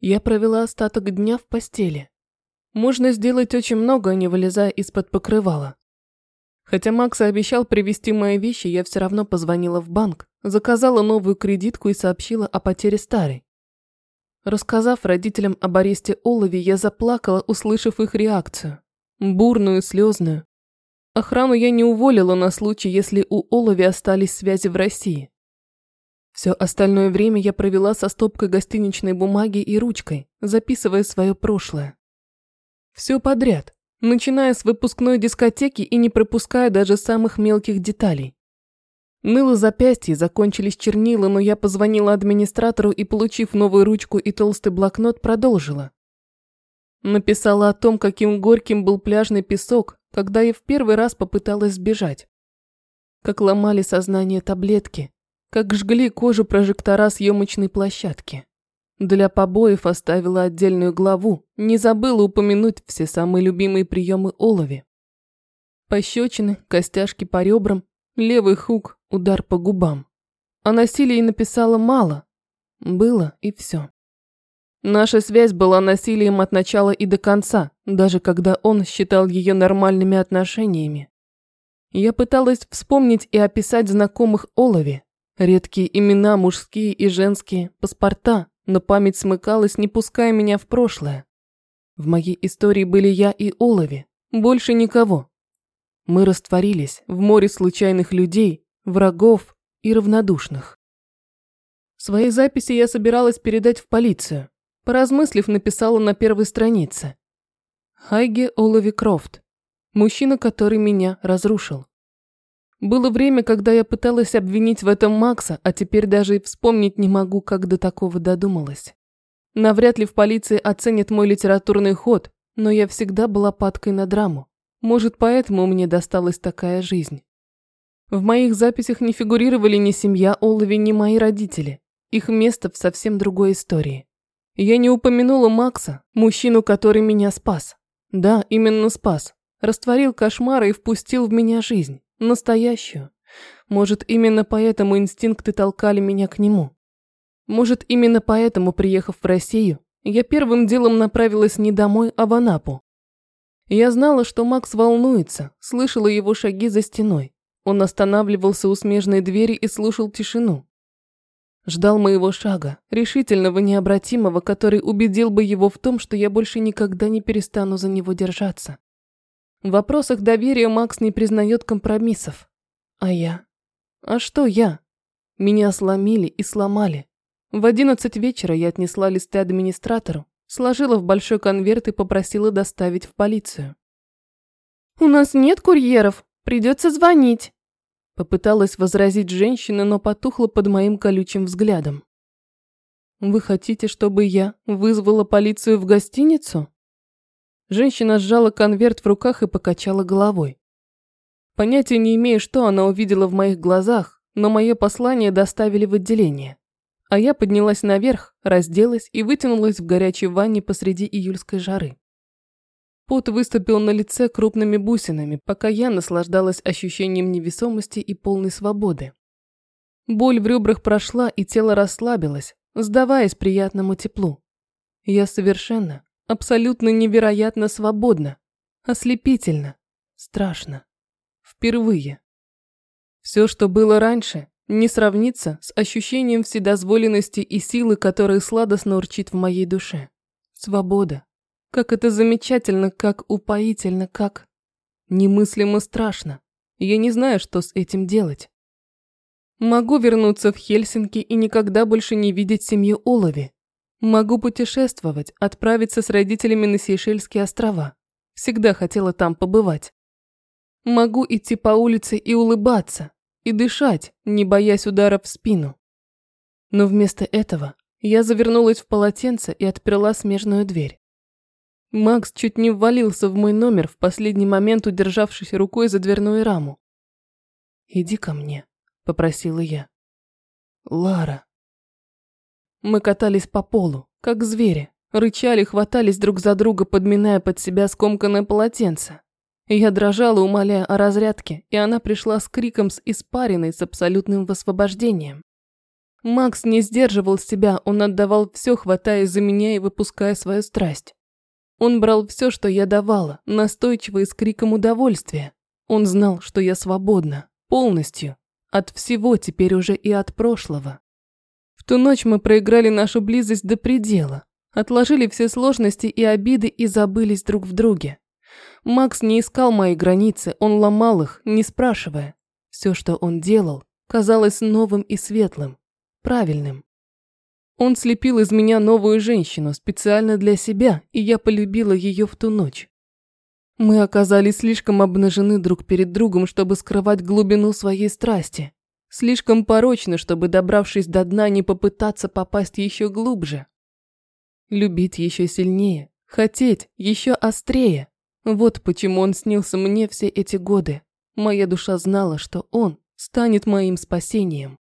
Я провела остаток дня в постели. Можно сделать очень много, не вылезая из-под покрывала. Хотя Макс обещал привезти мои вещи, я все равно позвонила в банк, заказала новую кредитку и сообщила о потере старой. Рассказав родителям об аресте Олови, я заплакала, услышав их реакцию. Бурную, слезную. Охрану я не уволила на случай, если у Олови остались связи в России. Все остальное время я провела со стопкой гостиничной бумаги и ручкой, записывая свое прошлое. Все подряд, начиная с выпускной дискотеки и не пропуская даже самых мелких деталей. Ныло запястье, закончились чернила, но я позвонила администратору и, получив новую ручку и толстый блокнот, продолжила. Написала о том, каким горьким был пляжный песок, когда я в первый раз попыталась сбежать. Как ломали сознание таблетки, как жгли кожу прожектора съемочной площадки. Для побоев оставила отдельную главу, не забыла упомянуть все самые любимые приемы Олови. Пощечины, костяшки по ребрам, левый хук, удар по губам. О насилии написала мало. Было и все. Наша связь была насилием от начала и до конца, даже когда он считал ее нормальными отношениями. Я пыталась вспомнить и описать знакомых Олови. Редкие имена, мужские и женские, паспорта, но память смыкалась, не пуская меня в прошлое. В моей истории были я и Олови, больше никого. Мы растворились в море случайных людей, врагов и равнодушных. Свои записи я собиралась передать в полицию. Поразмыслив, написала на первой странице. Хайге Олови Крофт. Мужчина, который меня разрушил. Было время, когда я пыталась обвинить в этом Макса, а теперь даже и вспомнить не могу, как до такого додумалась. Навряд ли в полиции оценят мой литературный ход, но я всегда была падкой на драму. Может, поэтому мне досталась такая жизнь. В моих записях не фигурировали ни семья Олови, ни мои родители. Их место в совсем другой истории. Я не упомянула Макса, мужчину, который меня спас. Да, именно спас. Растворил кошмары и впустил в меня жизнь. Настоящую. Может, именно поэтому инстинкты толкали меня к нему. Может, именно поэтому, приехав в Россию, я первым делом направилась не домой, а в Анапу. Я знала, что Макс волнуется, слышала его шаги за стеной. Он останавливался у смежной двери и слушал тишину. Ждал моего шага, решительного, необратимого, который убедил бы его в том, что я больше никогда не перестану за него держаться. В вопросах доверия Макс не признает компромиссов. А я? А что я? Меня сломили и сломали. В одиннадцать вечера я отнесла листы администратору, сложила в большой конверт и попросила доставить в полицию. «У нас нет курьеров, придется звонить», попыталась возразить женщина, но потухла под моим колючим взглядом. «Вы хотите, чтобы я вызвала полицию в гостиницу?» Женщина сжала конверт в руках и покачала головой. Понятия не имею, что она увидела в моих глазах, но мое послание доставили в отделение. А я поднялась наверх, разделась и вытянулась в горячей ванне посреди июльской жары. Пот выступил на лице крупными бусинами, пока я наслаждалась ощущением невесомости и полной свободы. Боль в ребрах прошла, и тело расслабилось, сдаваясь приятному теплу. Я совершенно, абсолютно невероятно свободна, ослепительно, страшно. Впервые. Все, что было раньше, не сравнится с ощущением вседозволенности и силы, которая сладостно урчит в моей душе. Свобода. Как это замечательно, как упоительно, как... Немыслимо страшно. Я не знаю, что с этим делать. Могу вернуться в Хельсинки и никогда больше не видеть семью Олови. Могу путешествовать, отправиться с родителями на Сейшельские острова. Всегда хотела там побывать. Могу идти по улице и улыбаться, и дышать, не боясь удара в спину. Но вместо этого я завернулась в полотенце и отперла смежную дверь. Макс чуть не ввалился в мой номер, в последний момент удержавшись рукой за дверную раму. «Иди ко мне», – попросила я. «Лара». Мы катались по полу, как звери, рычали, хватались друг за друга, подминая под себя скомканное полотенце. Я дрожала, умоляя о разрядке, и она пришла с криком с испариной, с абсолютным высвобождением. Макс не сдерживал себя, он отдавал все, хватая за меня и выпуская свою страсть. Он брал все, что я давала, настойчиво и с криком удовольствия. Он знал, что я свободна, полностью, от всего теперь уже и от прошлого. Ту ночь мы проиграли нашу близость до предела, отложили все сложности и обиды и забылись друг в друге. Макс не искал мои границы, он ломал их, не спрашивая. Все, что он делал, казалось новым и светлым, правильным. Он слепил из меня новую женщину специально для себя, и я полюбила ее в ту ночь. Мы оказались слишком обнажены друг перед другом, чтобы скрывать глубину своей страсти. Слишком порочны, чтобы, добравшись до дна, не попытаться попасть еще глубже. Любить еще сильнее, хотеть еще острее. Вот почему он снился мне все эти годы. Моя душа знала, что он станет моим спасением.